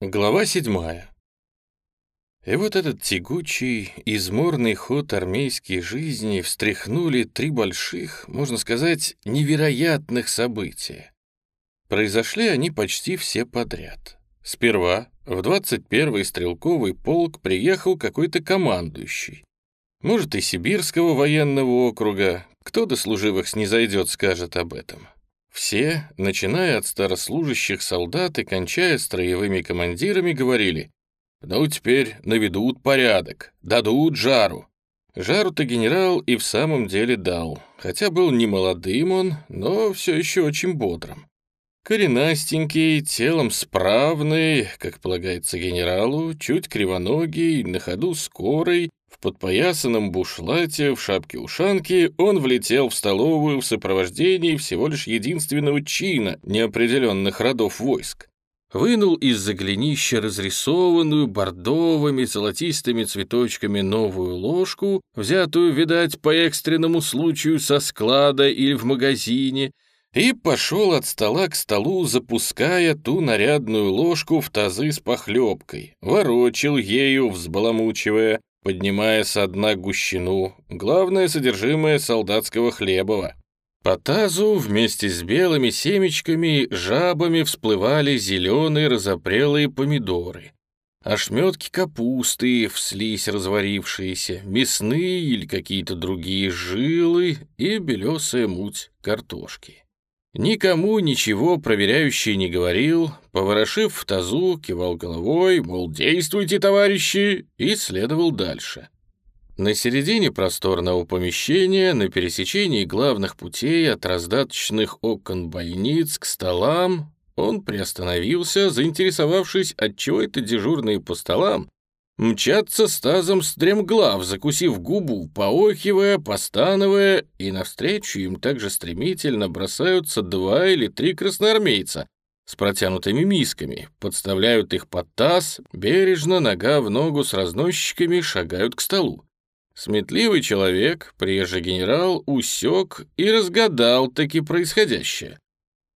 Глава седьмая. И вот этот тягучий, изморный ход армейской жизни встряхнули три больших, можно сказать, невероятных события. Произошли они почти все подряд. Сперва в 21-й стрелковый полк приехал какой-то командующий. Может, и Сибирского военного округа, кто до служивых снизойдет, скажет об этом. Все, начиная от старослужащих солдат и кончая строевыми командирами, говорили «Ну, теперь наведут порядок, дадут жару». Жару-то генерал и в самом деле дал, хотя был не молодым он, но все еще очень бодрым. Коренастенький, телом справный, как полагается генералу, чуть кривоногий, на ходу скорый, в подпоясанном бушлате, в шапке-ушанке он влетел в столовую в сопровождении всего лишь единственного чина неопределенных родов войск. Вынул из-за глинища разрисованную бордовыми золотистыми цветочками новую ложку, взятую, видать, по экстренному случаю со склада или в магазине, и пошел от стола к столу, запуская ту нарядную ложку в тазы с похлебкой, ворочил ею, взбаламучивая, поднимая со дна гущину, главное содержимое солдатского хлебова. По тазу вместе с белыми семечками жабами всплывали зеленые разопрелые помидоры. Ошметки капусты, вслись разварившиеся, мясные или какие-то другие жилы и белесая муть картошки. Никому ничего проверяющий не говорил, поворошив в тазу, кивал головой, мол, действуйте, товарищи, и следовал дальше. На середине просторного помещения, на пересечении главных путей от раздаточных окон больниц к столам, он приостановился, заинтересовавшись, отчего это дежурные по столам мчатся с тазом стремглав, закусив губу, поохивая, постановая, и навстречу им также стремительно бросаются два или три красноармейца с протянутыми мисками, подставляют их под таз, бережно, нога в ногу с разносчиками шагают к столу. Сметливый человек, прежде генерал, усек и разгадал таки происходящее.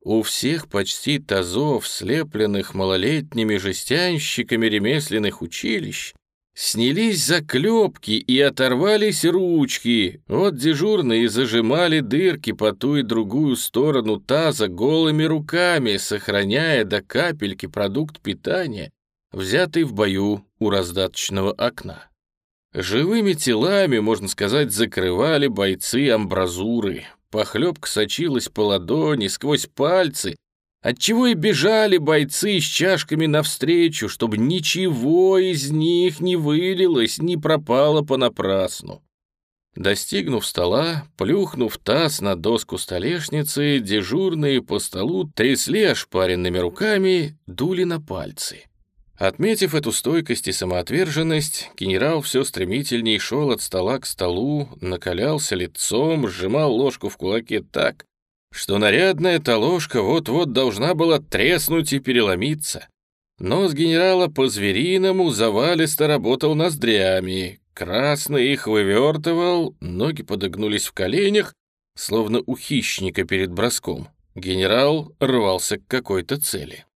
У всех почти тазов, слепленных малолетними жестянщиками ремесленных училищ, снялись заклепки и оторвались ручки. Вот дежурные зажимали дырки по ту и другую сторону таза голыми руками, сохраняя до капельки продукт питания, взятый в бою у раздаточного окна. Живыми телами, можно сказать, закрывали бойцы амбразуры, Похлебка сочилась по ладони, сквозь пальцы, отчего и бежали бойцы с чашками навстречу, чтобы ничего из них не вылилось, не пропало понапрасну. Достигнув стола, плюхнув таз на доску столешницы, дежурные по столу трясли ошпаренными руками, дули на пальцы. Отметив эту стойкость и самоотверженность, генерал все стремительней шел от стола к столу, накалялся лицом, сжимал ложку в кулаке так, что нарядная эта ложка вот-вот должна была треснуть и переломиться. Нос генерала по-звериному завалисто работал ноздрями, красно их вывертывал, ноги подогнулись в коленях, словно у хищника перед броском. Генерал рвался к какой-то цели.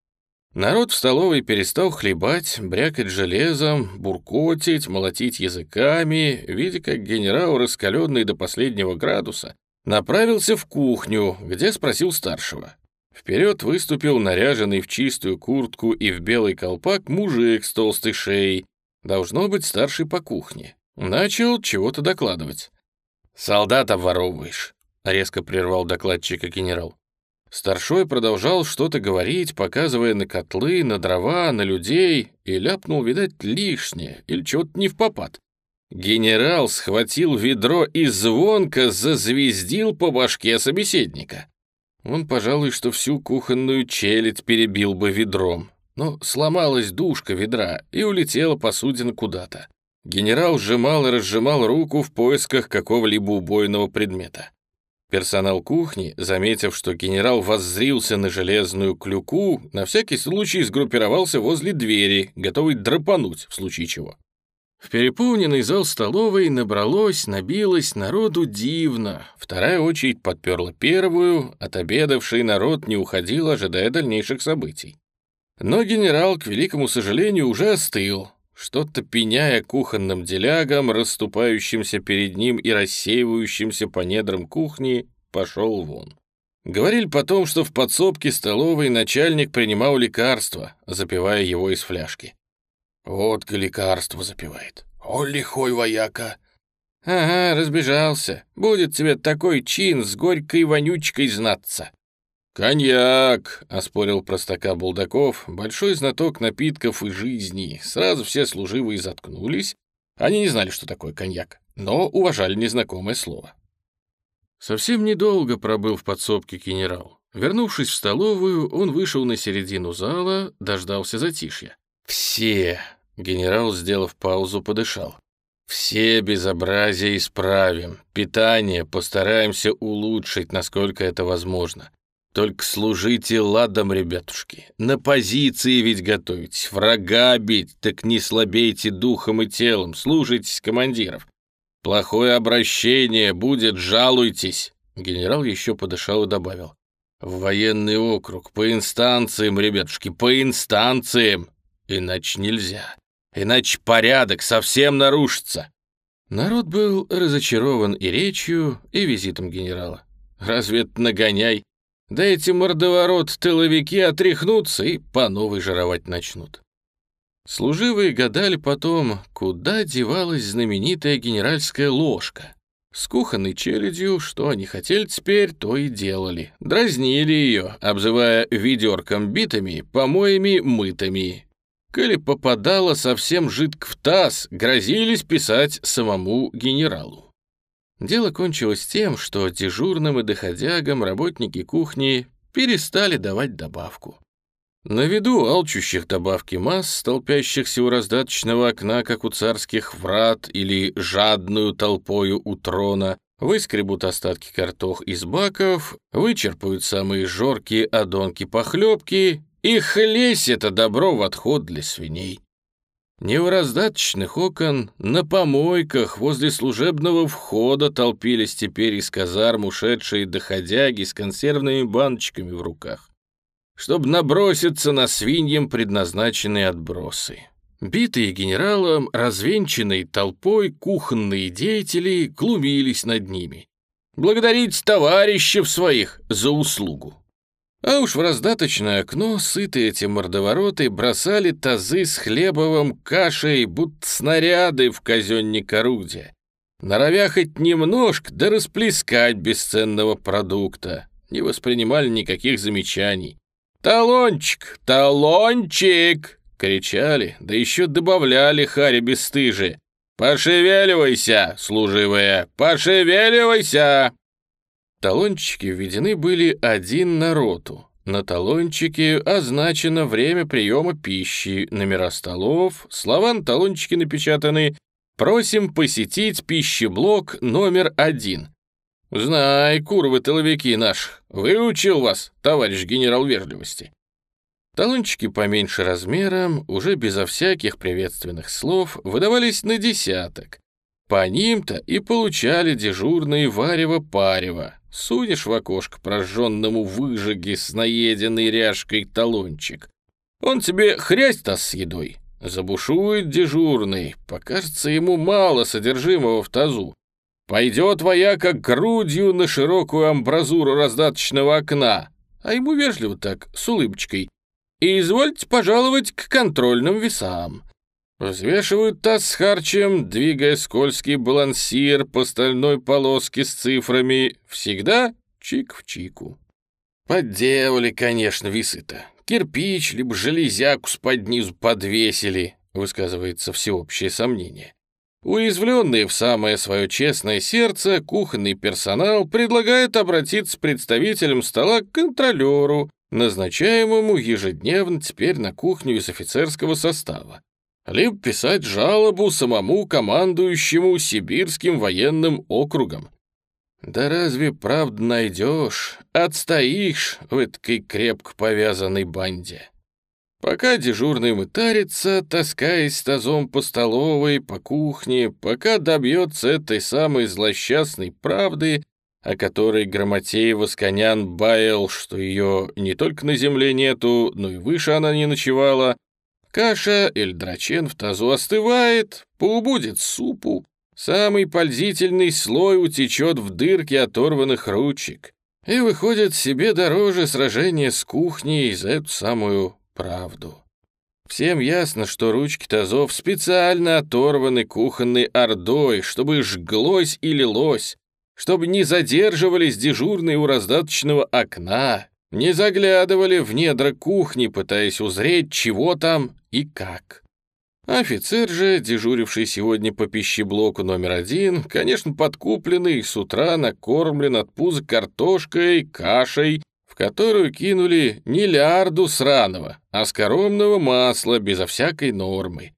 Народ в столовой перестал хлебать, брякать железом, буркотить, молотить языками, видя, как генерал, раскаленный до последнего градуса, направился в кухню, где спросил старшего. Вперед выступил наряженный в чистую куртку и в белый колпак мужик с толстой шеей, должно быть старший по кухне. Начал чего-то докладывать. «Солдат обворовываешь», — резко прервал докладчика генерал. Старшой продолжал что-то говорить, показывая на котлы, на дрова, на людей, и ляпнул, видать, лишнее или чего-то не в попад. Генерал схватил ведро и звонко зазвездил по башке собеседника. Он, пожалуй, что всю кухонную челядь перебил бы ведром, но сломалась душка ведра и улетела посудина куда-то. Генерал сжимал и разжимал руку в поисках какого-либо убойного предмета. Персонал кухни, заметив, что генерал воззрился на железную клюку, на всякий случай сгруппировался возле двери, готовый драпануть в случае чего. В переполненный зал столовой набралось, набилось народу дивно. Вторая очередь подперла первую, отобедавший народ не уходил, ожидая дальнейших событий. Но генерал, к великому сожалению, уже остыл, что-то пеняя кухонным делягам, расступающимся перед ним и рассеивающимся по недрам кухни, пошел вон. Говорили потом, что в подсобке столовой начальник принимал лекарство, запивая его из фляжки. Водка лекарство запивает. О, лихой вояка! Ага, разбежался. Будет тебе такой чин с горькой вонючкой знаться. «Коньяк!» — оспорил простака Булдаков, большой знаток напитков и жизни. Сразу все служивые заткнулись. Они не знали, что такое коньяк, но уважали незнакомое слово. Совсем недолго пробыл в подсобке генерал. Вернувшись в столовую, он вышел на середину зала, дождался затишья. «Все!» — генерал, сделав паузу, подышал. «Все безобразия исправим. Питание постараемся улучшить, насколько это возможно. Только служите ладом, ребятушки. На позиции ведь готовить, врага бить, так не слабейте духом и телом, служитесь командиров. Плохое обращение будет, жалуйтесь. Генерал еще подышал и добавил. В военный округ, по инстанциям, ребятушки, по инстанциям. Иначе нельзя. Иначе порядок совсем нарушится. Народ был разочарован и речью, и визитом генерала. Разве это нагоняй? Да эти мордоворот-тыловики отряхнутся и по новой жировать начнут. Служивые гадали потом, куда девалась знаменитая генеральская ложка. С кухонной челядью, что они хотели теперь, то и делали. Дразнили ее, обзывая ведерком битыми, помоями мытыми. Коли попадала совсем жидко в таз, грозились писать самому генералу. Дело кончилось тем, что дежурным и доходягам работники кухни перестали давать добавку. На виду алчущих добавки масс, толпящихся у раздаточного окна, как у царских врат, или жадную толпою у трона, выскребут остатки картох из баков, вычерпают самые жоркие одонки похлебки и хлесь это добро в отход для свиней. Не у раздаточных окон, на помойках возле служебного входа толпились теперь из казарм ушедшие доходяги с консервными баночками в руках чтобы наброситься на свиньям предназначенные отбросы. Битые генералом, развенчанные толпой кухонные деятели глумились над ними. Благодарить товарищев своих за услугу. А уж в раздаточное окно сытые эти мордовороты бросали тазы с хлебовым кашей, будто снаряды в казенник орудия. Норовя хоть немножко, да расплескать бесценного продукта. Не воспринимали никаких замечаний. «Талончик! Талончик!» — кричали, да еще добавляли Харе бесстыжи. «Пошевеливайся, служивая, пошевеливайся!» Талончики введены были один на роту. На талончике означено время приема пищи, номера столов, слова на талончике напечатаны «Просим посетить пищеблок номер один». «Знай, куровы тыловики наш, выучил вас, товарищ генерал вежливости». Талончики поменьше размером, уже безо всяких приветственных слов, выдавались на десяток. По ним-то и получали дежурные варево-парево. Сунешь в окошко прожженному выжиге с наеденной ряжкой талончик. Он тебе хрясть-то с едой. Забушует дежурный, покажется ему мало содержимого в тазу. Пойдет вояка грудью на широкую амбразуру раздаточного окна, а ему вежливо так, с улыбочкой. И извольте пожаловать к контрольным весам. Взвешивают таз с харчем, двигая скользкий балансир по стальной полоске с цифрами. Всегда чик в чику. Подделали, конечно, весы-то. Кирпич, либо железяку с под низу подвесили, высказывается всеобщее сомнение. Уязвленный в самое свое честное сердце, кухонный персонал предлагает обратиться представителем стола к контролеру, назначаемому ежедневно теперь на кухню из офицерского состава, либо писать жалобу самому командующему Сибирским военным округом. Да разве правда найдешь, отстоишь в этой крепко повязанной банде? Пока дежурный мытарится, таскаясь тазом по столовой, по кухне, пока добьется этой самой злосчастной правды, о которой Грамотей Восконян баял, что ее не только на земле нету, но и выше она не ночевала. Каша или драчен в тазу остывает, поубудет супу. Самый пользительный слой утечет в дырки оторванных ручек. И выходит себе дороже сражение с кухней за эту самую правду. Всем ясно, что ручки тазов специально оторваны кухонной ордой, чтобы жглось и лилось, чтобы не задерживались дежурные у раздаточного окна, не заглядывали в недра кухни, пытаясь узреть, чего там и как. Офицер же, дежуривший сегодня по пищеблоку номер один, конечно, подкупленный, с утра накормлен от пуза картошкой, кашей которую кинули не лярду сраного, а скоромного масла безо всякой нормы.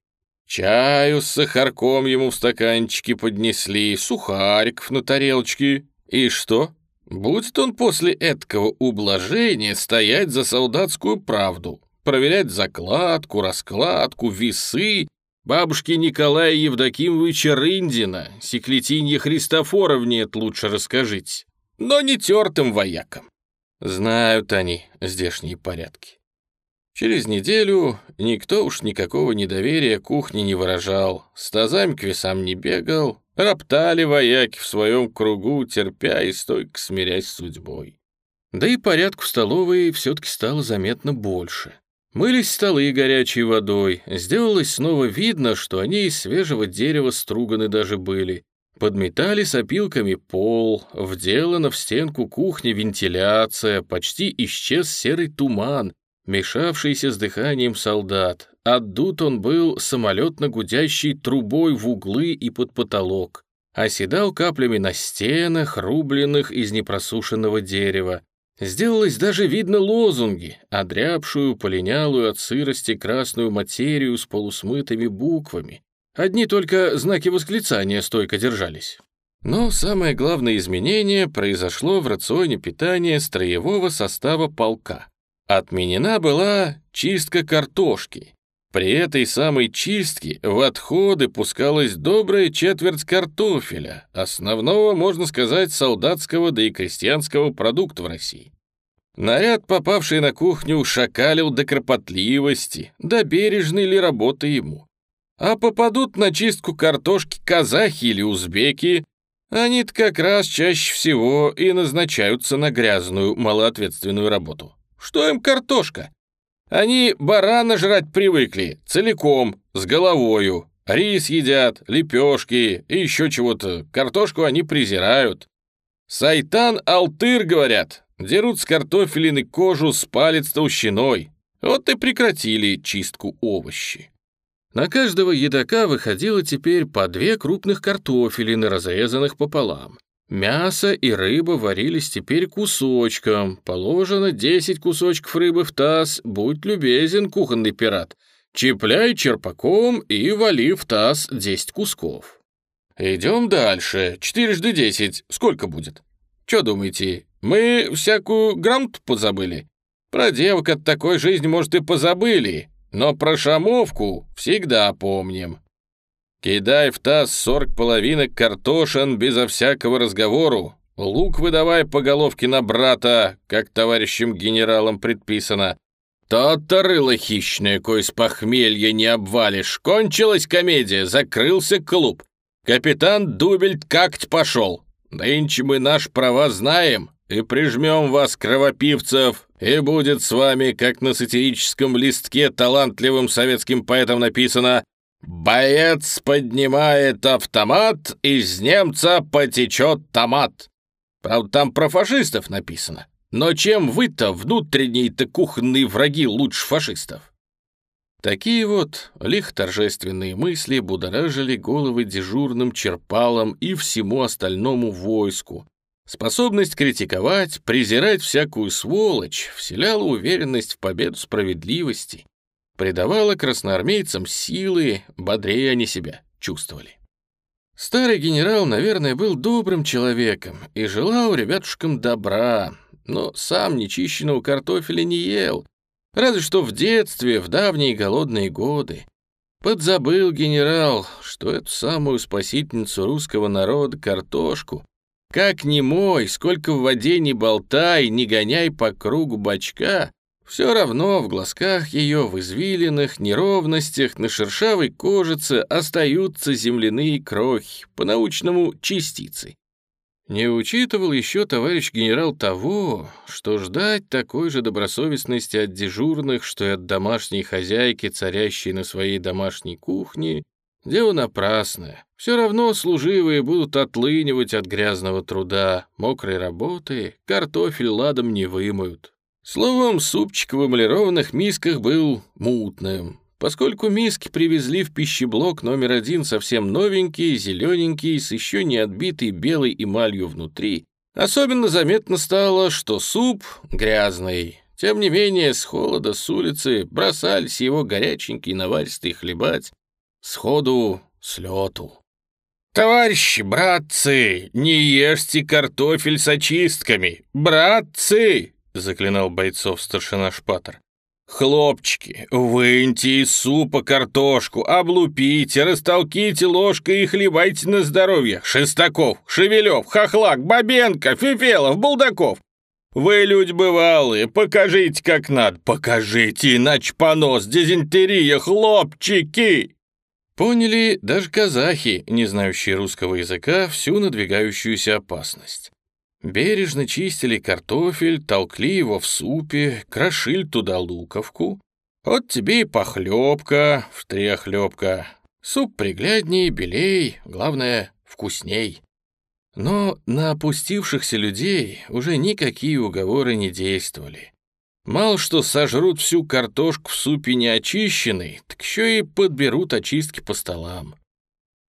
Чаю с сахарком ему в стаканчике поднесли, сухариков на тарелочке. И что? Будет он после этого ублажения стоять за солдатскую правду, проверять закладку, раскладку, весы, бабушки Николая Евдокимовича Рындина, Секлетинье Христофоровне это лучше расскажите, но не тертым воякам. Знают они здешние порядки. Через неделю никто уж никакого недоверия кухне не выражал, с тазами к весам не бегал, роптали вояки в своем кругу, терпя и стойко смирясь с судьбой. Да и порядку в столовой все-таки стало заметно больше. Мылись столы горячей водой, сделалось снова видно, что они из свежего дерева струганы даже были, Подметали с опилками пол, вделана в стенку кухни вентиляция, почти исчез серый туман, мешавшийся с дыханием солдат. Отдут он был самолетно-гудящей трубой в углы и под потолок. Оседал каплями на стенах, рубленных из непросушенного дерева. Сделалось даже видно лозунги, одрябшую, полинялую от сырости красную материю с полусмытыми буквами. Одни только знаки восклицания стойко держались. Но самое главное изменение произошло в рационе питания строевого состава полка. Отменена была чистка картошки. При этой самой чистке в отходы пускалась добрая четверть картофеля, основного, можно сказать, солдатского да и крестьянского продукта в России. Наряд, попавший на кухню, шакалил до кропотливости, до бережной ли работы ему. А попадут на чистку картошки казахи или узбеки, они-то как раз чаще всего и назначаются на грязную, малоответственную работу. Что им картошка? Они барана жрать привыкли, целиком, с головою. Рис едят, лепешки и еще чего-то. Картошку они презирают. Сайтан-алтыр, говорят, дерут с картофелины кожу с палец толщиной. Вот и прекратили чистку овощи. На каждого едока выходило теперь по две крупных картофелины, разрезанных пополам. Мясо и рыба варились теперь кусочком. Положено 10 кусочков рыбы в таз. Будь любезен, кухонный пират. Чепляй черпаком и вали в таз 10 кусков. Идем дальше. Четырежды десять. Сколько будет? Че думаете, мы всякую грамоту позабыли? Про девок от такой жизни, может, и позабыли, но про шамовку всегда помним. Кидай в таз сорок половинок картошин безо всякого разговору. Лук выдавай по головке на брата, как товарищам генералам предписано. То-то рыло хищное, кое с похмелья не обвалишь. Кончилась комедия, закрылся клуб. Капитан Дубельт как-то пошел. Нынче мы наш права знаем и прижмем вас, кровопивцев, и будет с вами, как на сатирическом листке талантливым советским поэтом написано «Боец поднимает автомат, из немца потечет томат». Правда, там про фашистов написано. Но чем вы-то, внутренние-то кухонные враги, лучше фашистов? Такие вот лих торжественные мысли будоражили головы дежурным черпалам и всему остальному войску, Способность критиковать, презирать всякую сволочь вселяла уверенность в победу справедливости, придавала красноармейцам силы, бодрее они себя чувствовали. Старый генерал, наверное, был добрым человеком и желал ребятушкам добра, но сам нечищенного картофеля не ел, разве что в детстве, в давние голодные годы. Подзабыл генерал, что эту самую спасительницу русского народа, картошку, Как ни мой, сколько в воде не болтай, не гоняй по кругу бачка, все равно в глазках ее, в извилинах, неровностях, на шершавой кожице остаются земляные крохи, по-научному частицы. Не учитывал еще товарищ генерал того, что ждать такой же добросовестности от дежурных, что и от домашней хозяйки, царящей на своей домашней кухне, дело напрасное. Все равно служивые будут отлынивать от грязного труда, мокрой работы, картофель ладом не вымоют. Словом, супчик в эмалированных мисках был мутным. Поскольку миски привезли в пищеблок номер один совсем новенькие, зелененькие, с еще не отбитой белой эмалью внутри, особенно заметно стало, что суп грязный. Тем не менее, с холода с улицы бросались его горяченькие наваристые хлебать, сходу с лету. «Товарищи, братцы, не ешьте картофель с очистками! Братцы!» — заклинал бойцов старшина Шпатер. «Хлопчики, выньте из супа картошку, облупите, растолките ложкой и хлебайте на здоровье. Шестаков, Шевелев, Хохлак, Бабенко, Фифелов, Булдаков. Вы люди бывалые, покажите как надо, покажите, иначе понос, дизентерия, хлопчики!» Поняли даже казахи, не знающие русского языка, всю надвигающуюся опасность. Бережно чистили картофель, толкли его в супе, крошили туда луковку. Вот тебе и похлебка, штрехлебка. Суп приглядней, белей, главное, вкусней. Но на опустившихся людей уже никакие уговоры не действовали. Мало что сожрут всю картошку в супе неочищенной, так еще и подберут очистки по столам.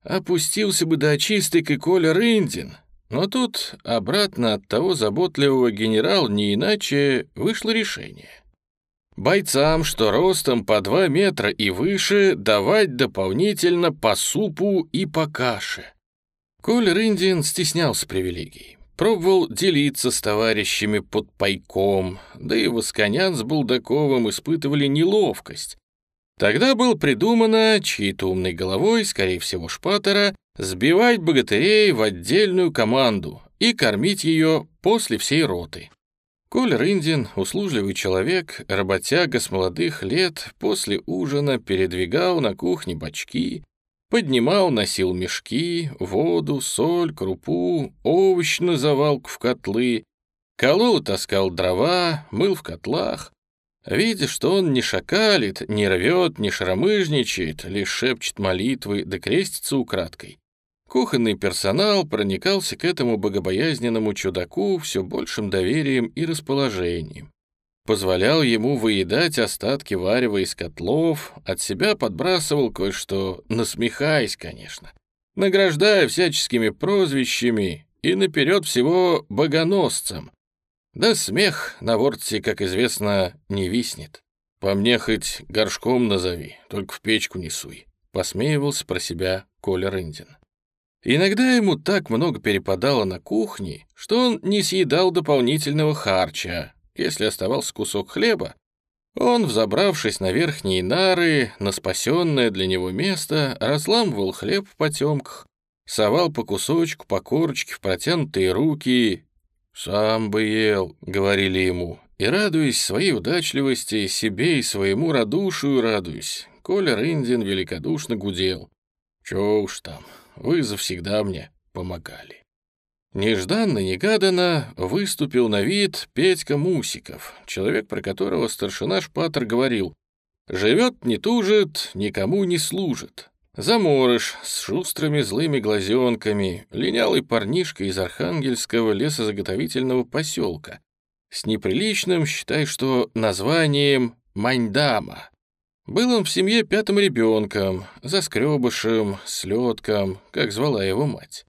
Опустился бы до очисток и Коля Рындин, но тут обратно от того заботливого генерала не иначе вышло решение. Бойцам, что ростом по два метра и выше, давать дополнительно по супу и по каше. Коль Рындин стеснялся привилегий. Пробовал делиться с товарищами под пайком, да и Восконян с Булдаковым испытывали неловкость. Тогда был придумано чьей-то умной головой, скорее всего, Шпатера, сбивать богатырей в отдельную команду и кормить ее после всей роты. Коль Рындин, услужливый человек, работяга с молодых лет, после ужина передвигал на кухне бачки, поднимал, носил мешки, воду, соль, крупу, овощ на завалку в котлы, колол таскал дрова, мыл в котлах, Видя, что он не шакалит, не рвет, не шаромыжничает, лишь шепчет молитвы да крестится украдкой, Кухонный персонал проникался к этому богобоязненному чудаку все большим доверием и расположением. Позволял ему выедать остатки варева из котлов, от себя подбрасывал кое-что, насмехаясь, конечно, награждая всяческими прозвищами и наперед всего богоносцем. Да смех на ворте, как известно, не виснет. По мне хоть горшком назови, только в печку не суй, посмеивался про себя Коля Рындин. Иногда ему так много перепадало на кухне, что он не съедал дополнительного харча. Если оставался кусок хлеба, он, взобравшись на верхние нары, на спасенное для него место, разламывал хлеб в потемках, совал по кусочку, по корочке в протянутые руки. «Сам бы ел», — говорили ему, и, радуясь своей удачливости, себе и своему радушию радуясь, Коля Рындин великодушно гудел. «Чё уж там, вы завсегда мне помогали». Нежданно-негаданно выступил на вид Петька Мусиков, человек, про которого старшина Шпатер говорил «Живет, не тужит, никому не служит». Заморыш с шустрыми злыми глазенками, линялый парнишка из архангельского лесозаготовительного поселка, с неприличным, считай, что названием Маньдама. Был он в семье пятым ребенком, заскребышем, слетком, как звала его мать.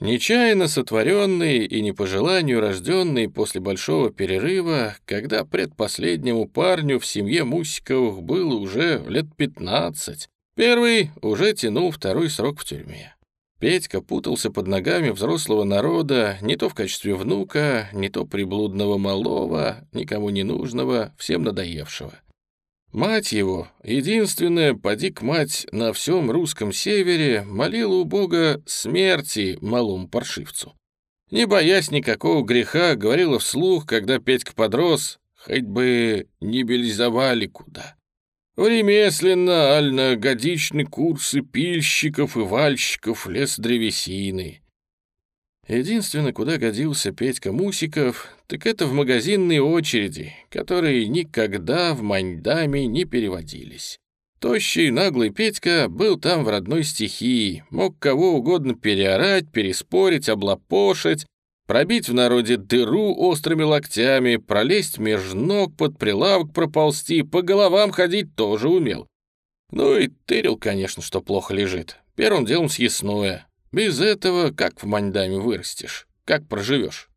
Нечаянно сотворенный и не по желанию рожденный после большого перерыва, когда предпоследнему парню в семье Мусиковых было уже лет пятнадцать, первый уже тянул второй срок в тюрьме. Петька путался под ногами взрослого народа не то в качестве внука, не то приблудного малого, никому не нужного, всем надоевшего. Мать его, единственная подик-мать на всем русском севере, молила у Бога смерти малому паршивцу. Не боясь никакого греха, говорила вслух, когда Петька подрос, хоть бы не белизовали куда. В ремесленно, ально-годичные курсы пильщиков и вальщиков лес древесины. Единственное, куда годился Петька Мусиков, так это в магазинные очереди, которые никогда в Маньдаме не переводились. Тощий, наглый Петька был там в родной стихии, мог кого угодно переорать, переспорить, облапошить, пробить в народе дыру острыми локтями, пролезть меж ног, под прилавок проползти, по головам ходить тоже умел. Ну и тырил, конечно, что плохо лежит. Первым делом съестное. Без этого как в Маньдаме вырастешь, как проживешь?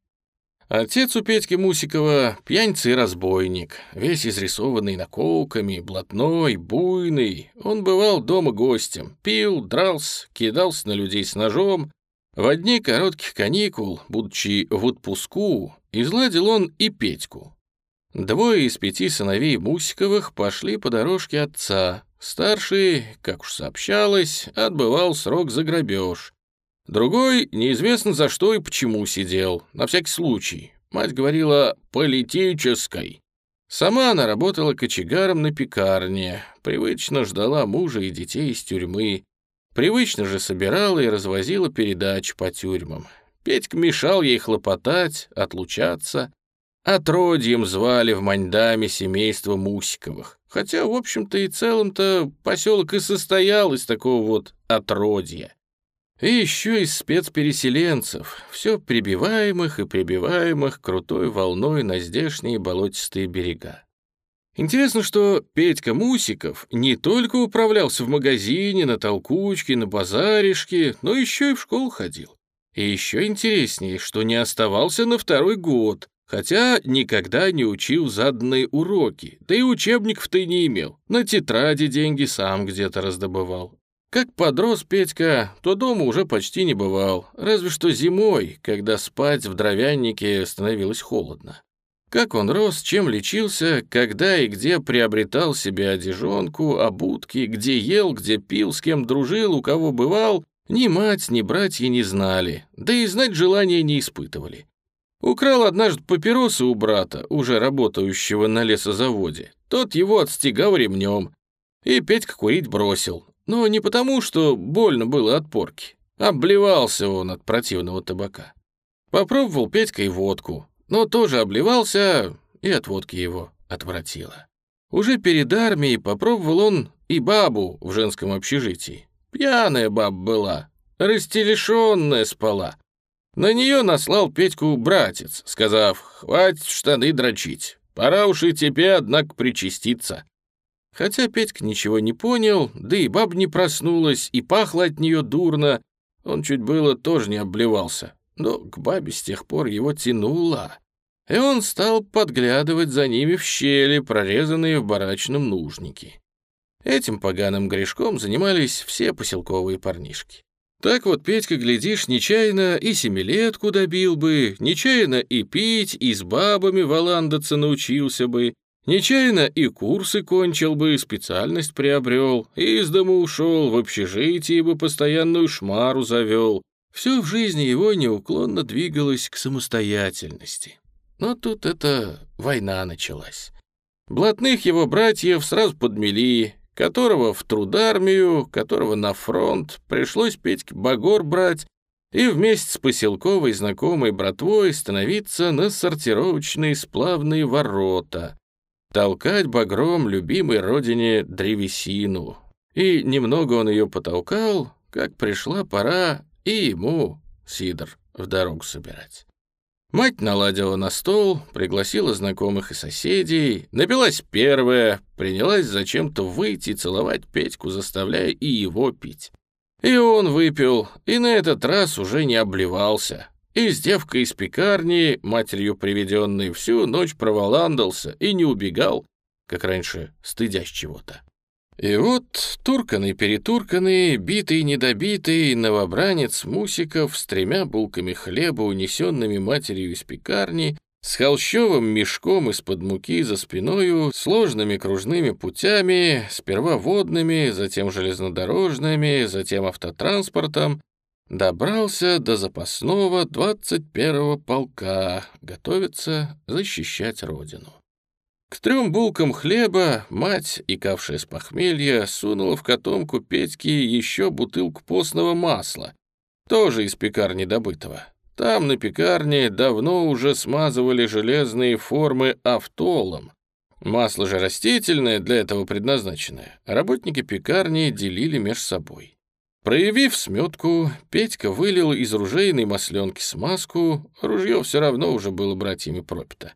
Отец у Петьки Мусикова — пьяница и разбойник, весь изрисованный наколками, блатной, буйный. Он бывал дома гостем, пил, дрался, кидался на людей с ножом. В дни коротких каникул, будучи в отпуску, изладил он и Петьку. Двое из пяти сыновей Мусиковых пошли по дорожке отца. Старший, как уж сообщалось, отбывал срок за грабеж. Другой неизвестно за что и почему сидел, на всякий случай. Мать говорила «политической». Сама она работала кочегаром на пекарне, привычно ждала мужа и детей из тюрьмы, привычно же собирала и развозила передачи по тюрьмам. Петька мешал ей хлопотать, отлучаться. Отродьем звали в Маньдаме семейство Мусиковых, хотя, в общем-то и целом-то, поселок и состоял из такого вот отродья. И еще из спецпереселенцев, все прибиваемых и прибиваемых крутой волной на здешние болотистые берега. Интересно, что Петька Мусиков не только управлялся в магазине, на толкучке, на базаришке, но еще и в школу ходил. И еще интереснее, что не оставался на второй год, хотя никогда не учил заданные уроки, да и учебников-то и не имел. На тетради деньги сам где-то раздобывал. Как подрос Петька, то дома уже почти не бывал, разве что зимой, когда спать в дровяннике становилось холодно. Как он рос, чем лечился, когда и где приобретал себе одежонку, обутки, где ел, где пил, с кем дружил, у кого бывал, ни мать, ни братья не знали, да и знать желания не испытывали. Украл однажды папиросы у брата, уже работающего на лесозаводе. Тот его отстегал ремнем. И Петька курить бросил, но не потому, что больно было от порки. Обливался он от противного табака. Попробовал Петька и водку, но тоже обливался, и от водки его отвратило. Уже перед армией попробовал он и бабу в женском общежитии. Пьяная баба была, растелешенная спала. На нее наслал Петьку братец, сказав, «Хватит штаны дрочить, пора уж и тебе, однако, причаститься». Хотя Петька ничего не понял, да и баб не проснулась, и пахло от нее дурно, он чуть было тоже не обливался. Но к бабе с тех пор его тянуло, и он стал подглядывать за ними в щели, прорезанные в барачном нужнике. Этим поганым грешком занимались все поселковые парнишки. Так вот Петька, глядишь, нечаянно и семилетку добил бы, нечаянно и пить, и с бабами валандаться научился бы, Нечаянно и курсы кончил бы, специальность приобрел, из дома ушел, в общежитие бы постоянную шмару завел. Все в жизни его неуклонно двигалось к самостоятельности. Но тут эта война началась. Блатных его братьев сразу подмели, которого в трудармию, которого на фронт, пришлось Петьке Багор брать и вместе с поселковой знакомой братвой становиться на сортировочные сплавные ворота, толкать багром любимой родине древесину. И немного он ее потолкал, как пришла пора и ему, Сидор, в дорогу собирать. Мать наладила на стол, пригласила знакомых и соседей, напилась первая, принялась зачем-то выйти целовать Петьку, заставляя и его пить. И он выпил, и на этот раз уже не обливался, и с девкой из пекарни, матерью приведенной, всю ночь проволандался и не убегал, как раньше, стыдясь чего-то. И вот турканный-перетурканный, битый-недобитый новобранец Мусиков с тремя булками хлеба, унесенными матерью из пекарни, с холщовым мешком из-под муки за спиною, сложными кружными путями, сперва водными, затем железнодорожными, затем автотранспортом, добрался до запасного 21-го полка, готовится защищать родину. К трем булкам хлеба мать, икавшая с похмелья, сунула в котомку Петьке еще бутылку постного масла, тоже из пекарни добытого. Там на пекарне давно уже смазывали железные формы автолом. Масло же растительное, для этого предназначенное, работники пекарни делили меж собой. Проявив сметку, Петька вылил из ружейной масленки смазку, ружье все равно уже было братьями пропито.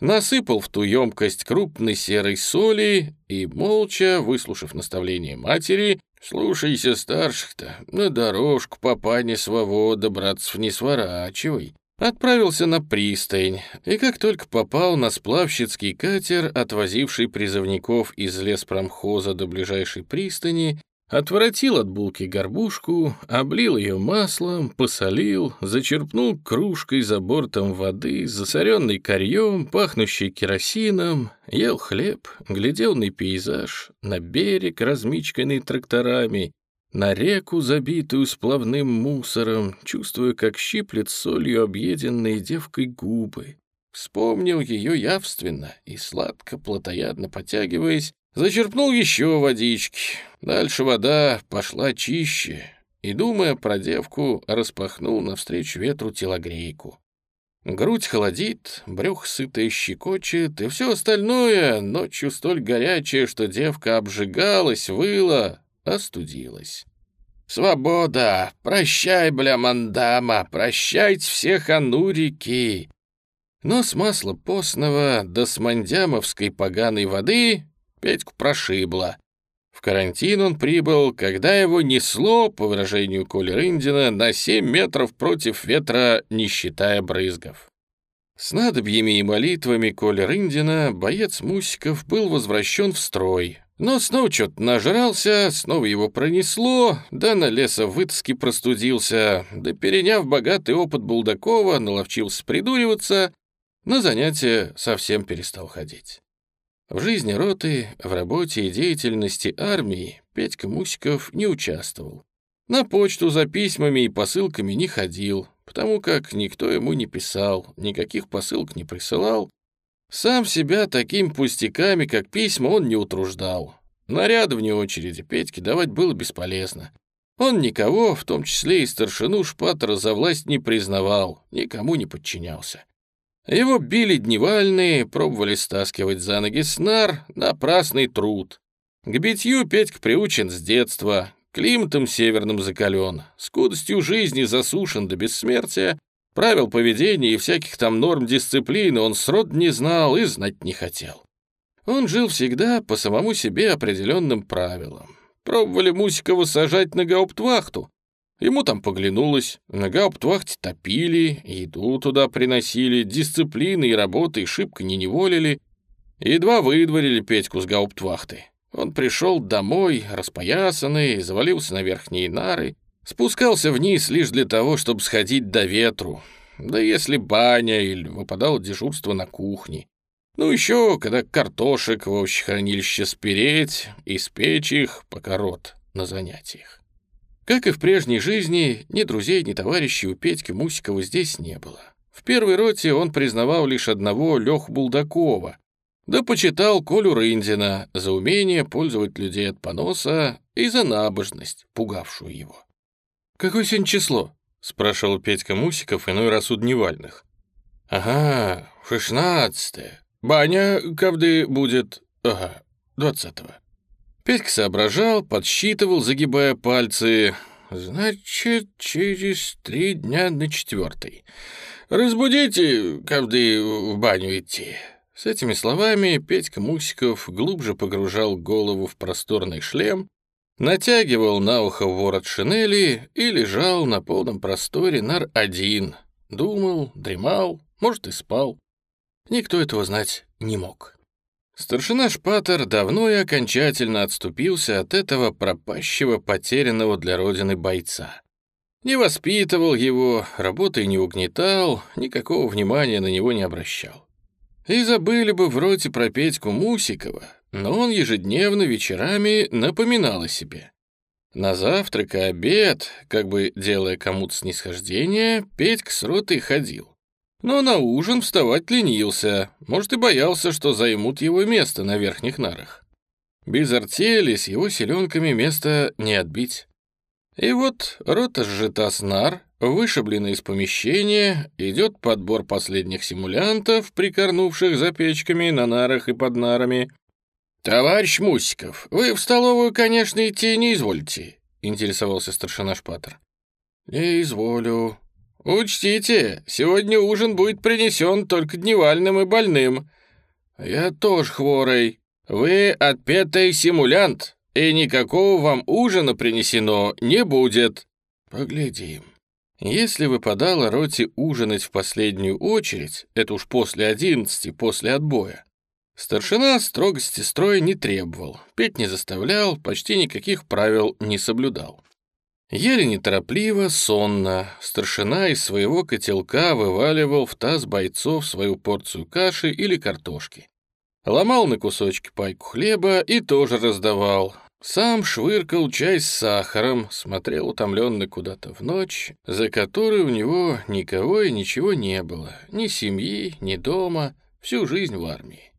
Насыпал в ту емкость крупной серой соли и, молча, выслушав наставление матери, «Слушайся старших-то, на дорожку папа не свобода, братцев не сворачивай», отправился на пристань, и как только попал на сплавщицкий катер, отвозивший призывников из леспромхоза до ближайшей пристани, Отворотил от булки горбушку, облил ее маслом, посолил, зачерпнул кружкой за бортом воды, засоренный корьем, пахнущий керосином, ел хлеб, глядел на пейзаж, на берег, размичканный тракторами, на реку, забитую сплавным мусором, чувствуя, как щиплет солью объеденные девкой губы. Вспомнил ее явственно и, сладко, плотоядно потягиваясь, Зачерпнул еще водички. Дальше вода пошла чище. И, думая про девку, распахнул навстречу ветру телогрейку. Грудь холодит, брюх сытое щекочет, и все остальное ночью столь горячее, что девка обжигалась, выла, остудилась. «Свобода! Прощай, бля, мандама! Прощайте всех анурики!» Но с масла постного до с мандямовской поганой воды Петьку прошибло. В карантин он прибыл, когда его несло, по выражению Коли Рындина, на 7 метров против ветра, не считая брызгов. С надобьями и молитвами Коли Рындина боец Мусиков был возвращен в строй, но снова что-то нажрался, снова его пронесло, да на лесовытски простудился, да переняв богатый опыт Булдакова, наловчился придуриваться, на занятия совсем перестал ходить. В жизни роты, в работе и деятельности армии Петька Мусиков не участвовал. На почту за письмами и посылками не ходил, потому как никто ему не писал, никаких посылок не присылал. Сам себя такими пустяками, как письма, он не утруждал. Наряды вне очереди Петьке давать было бесполезно. Он никого, в том числе и старшину Шпатера, за власть не признавал, никому не подчинялся. Его били дневальные, пробовали стаскивать за ноги снар, напрасный труд. К битью Петька приучен с детства, климатом северным закален, скудостью жизни засушен до бессмертия, правил поведения и всяких там норм дисциплины он срод не знал и знать не хотел. Он жил всегда по самому себе определенным правилам. Пробовали Мусикова сажать на гауптвахту, Ему там поглянулось, на гауптвахте топили, еду туда приносили, дисциплины и работы шибко не неволили. Едва выдворили Петьку с гауптвахты. Он пришел домой, распоясанный, завалился на верхние нары, спускался вниз лишь для того, чтобы сходить до ветру. Да если баня или выпадало дежурство на кухне. Ну еще, когда картошек в овощехранилище спереть и спечь их, пока рот на занятиях. Как и в прежней жизни, ни друзей, ни товарищей у Петьки Мусикова здесь не было. В первой роте он признавал лишь одного Леху Булдакова, да почитал Колю Рындина за умение пользовать людей от поноса и за набожность, пугавшую его. «Какое сегодня число?» — спрашивал Петька Мусиков иной раз у дневальных. «Ага, шестнадцатое. Баня, кавды будет, ага, двадцатого». Петька соображал, подсчитывал, загибая пальцы. «Значит, через три дня на четвертый. Разбудите, кавды в баню идти». С этими словами Петька Мусиков глубже погружал голову в просторный шлем, натягивал на ухо ворот шинели и лежал на полном просторе нар один. Думал, дремал, может, и спал. Никто этого знать не мог. Старшина Шпатер давно и окончательно отступился от этого пропащего, потерянного для Родины бойца. Не воспитывал его, работой не угнетал, никакого внимания на него не обращал. И забыли бы в роте про Петьку Мусикова, но он ежедневно вечерами напоминал о себе. На завтрак и обед, как бы делая кому-то снисхождение, Петька с ротой ходил. Но на ужин вставать ленился, может, и боялся, что займут его место на верхних нарах. Без артели с его селенками место не отбить. И вот рота сжита с вышиблена из помещения, идет подбор последних симулянтов, прикорнувших за печками на нарах и под нарами. «Товарищ Мусиков, вы в столовую, конечно, идти не изволите», — интересовался старшина Шпатер. «Не изволю», «Учтите, сегодня ужин будет принесен только дневальным и больным. Я тоже хворый. Вы отпетый симулянт, и никакого вам ужина принесено не будет». «Поглядим». Если выпадало роте ужинать в последнюю очередь, это уж после одиннадцати, после отбоя, старшина строгости строя не требовал, петь не заставлял, почти никаких правил не соблюдал. Еле неторопливо, сонно, старшина из своего котелка вываливал в таз бойцов свою порцию каши или картошки. Ломал на кусочки пайку хлеба и тоже раздавал. Сам швыркал чай с сахаром, смотрел утомленно куда-то в ночь, за которой у него никого и ничего не было, ни семьи, ни дома, всю жизнь в армии.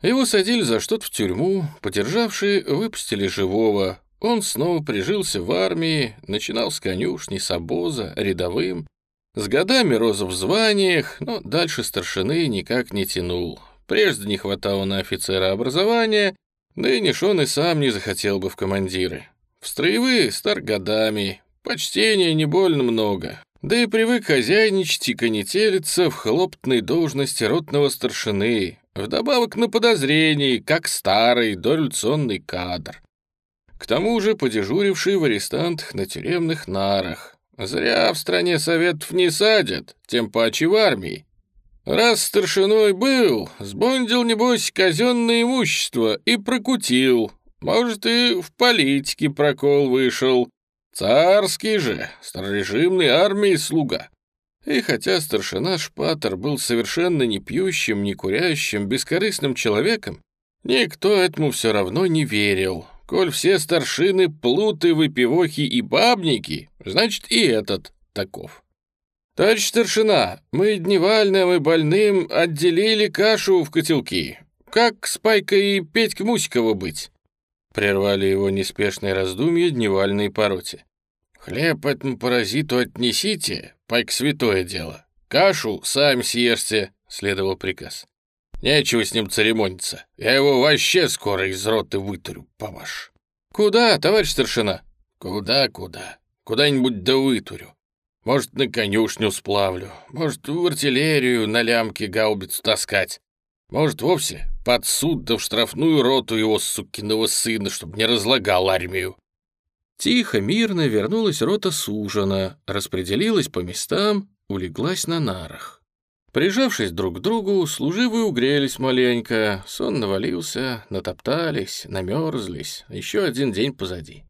Его садили за что-то в тюрьму, подержавшие выпустили живого, он снова прижился в армии, начинал с конюшни, с обоза, рядовым. С годами рос в званиях, но дальше старшины никак не тянул. Прежде не хватало на офицера образования, нынеш он и сам не захотел бы в командиры. В строевые стар годами, почтения не больно много. Да и привык хозяйничать и конетелиться в хлопотной должности ротного старшины, вдобавок на подозрений, как старый дореволюционный кадр. К тому же подежуривший в арестантах на тюремных нарах. Зря в стране советов не садят, тем паче в армии. Раз старшиной был, сбондил, небось, казенное имущество и прокутил. Может, и в политике прокол вышел. Царский же, старорежимной армии слуга. И хотя старшина Шпатер был совершенно не пьющим, не курящим, бескорыстным человеком, никто этому все равно не верил. Коль все старшины плуты, выпивохи и бабники, значит и этот таков. Товарищ старшина, мы дневальным и больным отделили кашу в котелки. Как с Пайкой и Петька Мусикова быть? Прервали его неспешные раздумья дневальные пороте. Хлеб этому паразиту отнесите, Пайк святое дело. Кашу сами съешьте, следовал приказ. Нечего с ним церемониться. Я его вообще скоро из роты вытурю, паваш. Куда, товарищ старшина? Куда-куда? Куда-нибудь да вытурю. Может, на конюшню сплавлю, может, в артиллерию на лямке гаубицу таскать. Может, вовсе под суд да в штрафную роту его сукиного сына, чтобы не разлагал армию. Тихо, мирно вернулась рота сужена, распределилась по местам, улеглась на нарах. Прижавшись друг к другу, служивые угрелись маленько, сон навалился, натоптались, намерзлись, еще один день позади.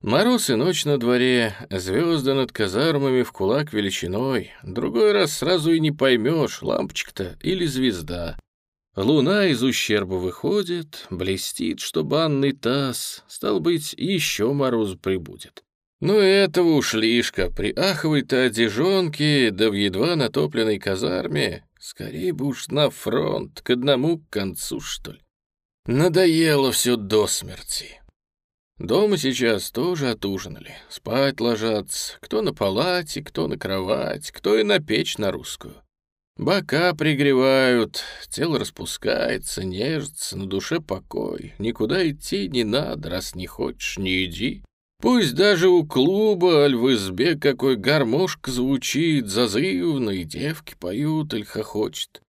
Мороз и ночь на дворе, звезды над казармами в кулак величиной, другой раз сразу и не поймешь, лампочка-то или звезда. Луна из ущерба выходит, блестит, что банный таз, стал быть, еще мороз прибудет. Ну этого уж лишка, при аховой-то одежонке, да в едва натопленной казарме, скорее бы уж на фронт, к одному концу, что ли. Надоело все до смерти. Дома сейчас тоже отужинали, спать ложатся, кто на палате, кто на кровать, кто и на печь на русскую. Бока пригревают, тело распускается, нежится, на душе покой. Никуда идти не надо, раз не хочешь, не иди. Пусть даже у клуба, аль в избе какой гармошка звучит зазывно, и девки поют, аль хохочет.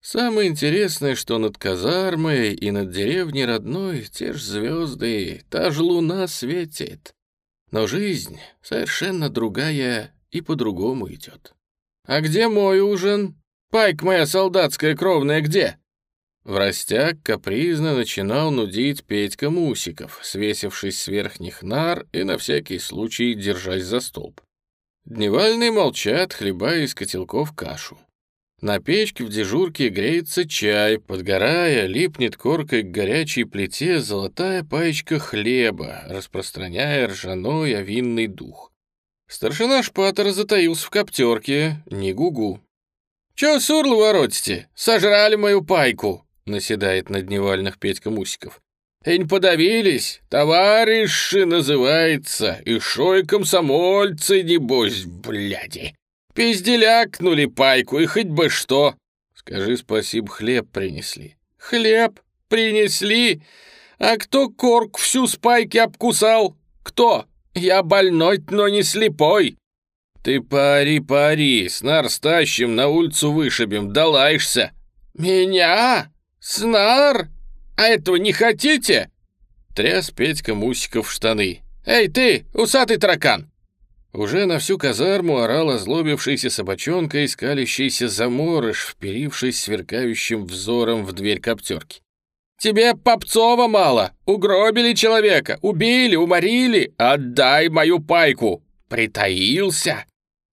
Самое интересное, что над казармой и над деревней родной те ж звезды, та же луна светит. Но жизнь совершенно другая и по-другому идет. «А где мой ужин? Пайк моя солдатская кровная где?» В растяг капризно начинал нудить Петька Мусиков, свесившись с верхних нар и на всякий случай держась за столб. Дневальные молчат, хлебая из котелков кашу. На печке в дежурке греется чай, подгорая, липнет коркой к горячей плите золотая паечка хлеба, распространяя ржаной овинный дух. Старшина Шпатер затаился в коптерке, не гугу. «Чё сурло воротите? Сожрали мою пайку!» — наседает на дневальных Петька Мусиков. «И не подавились? Товарищи называется, и шой комсомольцы, небось, бляди!» Пизделякнули пайку, и хоть бы что. Скажи спасибо, хлеб принесли. Хлеб принесли? А кто корк всю спайки обкусал? Кто? Я больной, но не слепой. Ты пари, пари, снар стащим, на улицу вышибем, долаешься. Меня? Снар? А этого не хотите? Тряс Петька Мусиков в штаны. Эй ты, усатый таракан, уже на всю казарму орал озлобившийся собачонка и заморыш, вперившись сверкающим взором в дверь коптерки. «Тебе Попцова мало! Угробили человека! Убили, уморили! Отдай мою пайку!» «Притаился!»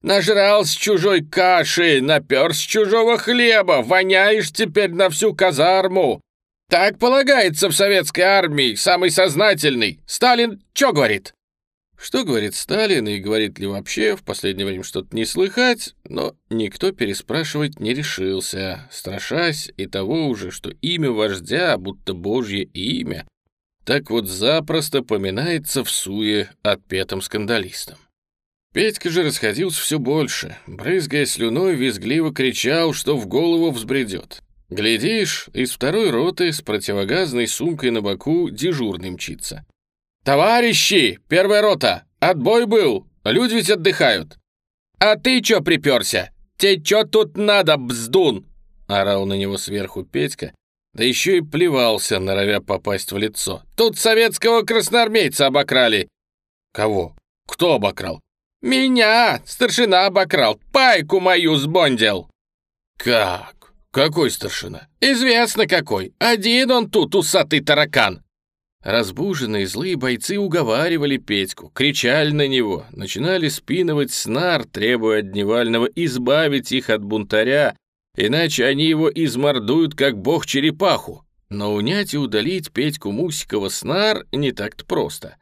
«Нажрал с чужой каши, напер с чужого хлеба, воняешь теперь на всю казарму!» «Так полагается в советской армии, самый сознательный! Сталин что говорит?» Что говорит Сталин и говорит ли вообще, в последнее время что-то не слыхать, но никто переспрашивать не решился, страшась и того уже, что имя вождя, будто божье имя, так вот запросто поминается в суе отпетым скандалистам. Петька же расходился все больше, брызгая слюной, визгливо кричал, что в голову взбредет. Глядишь, из второй роты с противогазной сумкой на боку дежурный мчится. «Товарищи! Первая рота! Отбой был! Люди ведь отдыхают!» «А ты чё приперся? Тебе чё тут надо, бздун?» Орал на него сверху Петька, да еще и плевался, норовя попасть в лицо. «Тут советского красноармейца обокрали!» «Кого? Кто обокрал?» «Меня! Старшина обокрал! Пайку мою сбондил!» «Как? Какой старшина?» «Известно какой! Один он тут, усатый таракан!» Разбуженные злые бойцы уговаривали Петьку, кричали на него, начинали спинывать снар, требуя от Дневального избавить их от бунтаря, иначе они его измордуют, как бог черепаху. Но унять и удалить Петьку Мусикова снар не так-то просто.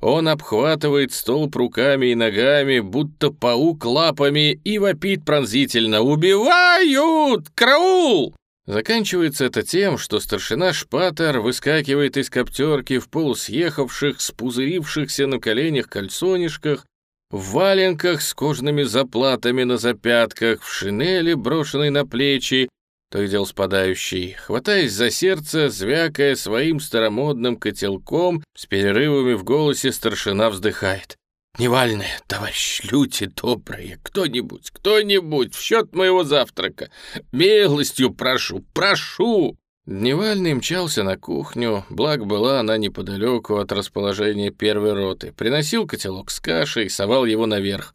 Он обхватывает столб руками и ногами, будто паук лапами, и вопит пронзительно «Убивают! Караул!» Заканчивается это тем, что старшина Шпатер выскакивает из коптерки в полусъехавших, спузырившихся на коленях кальсонишках, в валенках с кожными заплатами на запятках, в шинели, брошенной на плечи, то и дел спадающий, хватаясь за сердце, звякая своим старомодным котелком, с перерывами в голосе старшина вздыхает. «Невальные, товарищ, люди добрые, кто-нибудь, кто-нибудь, в счет моего завтрака, милостью прошу, прошу!» Дневальный мчался на кухню, благ была она неподалеку от расположения первой роты, приносил котелок с кашей, совал его наверх.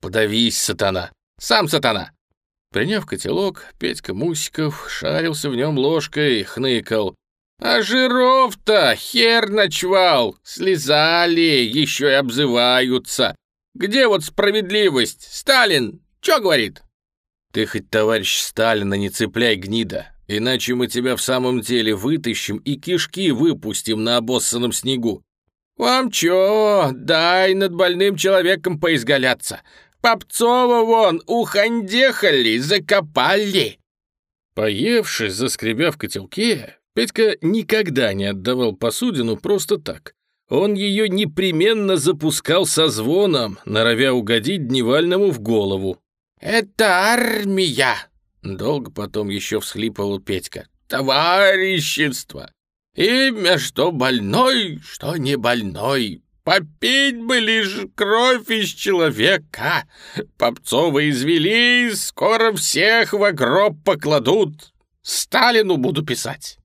«Подавись, сатана! Сам сатана!» Приняв котелок, Петька Мусиков шарился в нем ложкой хныкал. «А жиров-то хер ночевал! Слезали, еще и обзываются! Где вот справедливость? Сталин, что говорит?» «Ты хоть товарищ Сталина не цепляй, гнида, иначе мы тебя в самом деле вытащим и кишки выпустим на обоссанном снегу». «Вам чё, дай над больным человеком поизгаляться. Попцова вон ухандехали, закопали». Поевши, заскребя в котелке, Петька никогда не отдавал посудину просто так. Он ее непременно запускал со звоном, норовя угодить Дневальному в голову. «Это армия!» Долго потом еще всхлипывал Петька. «Товарищество! Имя, что больной, что не больной. Попить бы лишь кровь из человека. Попцовы извели, скоро всех в гроб покладут. Сталину буду писать».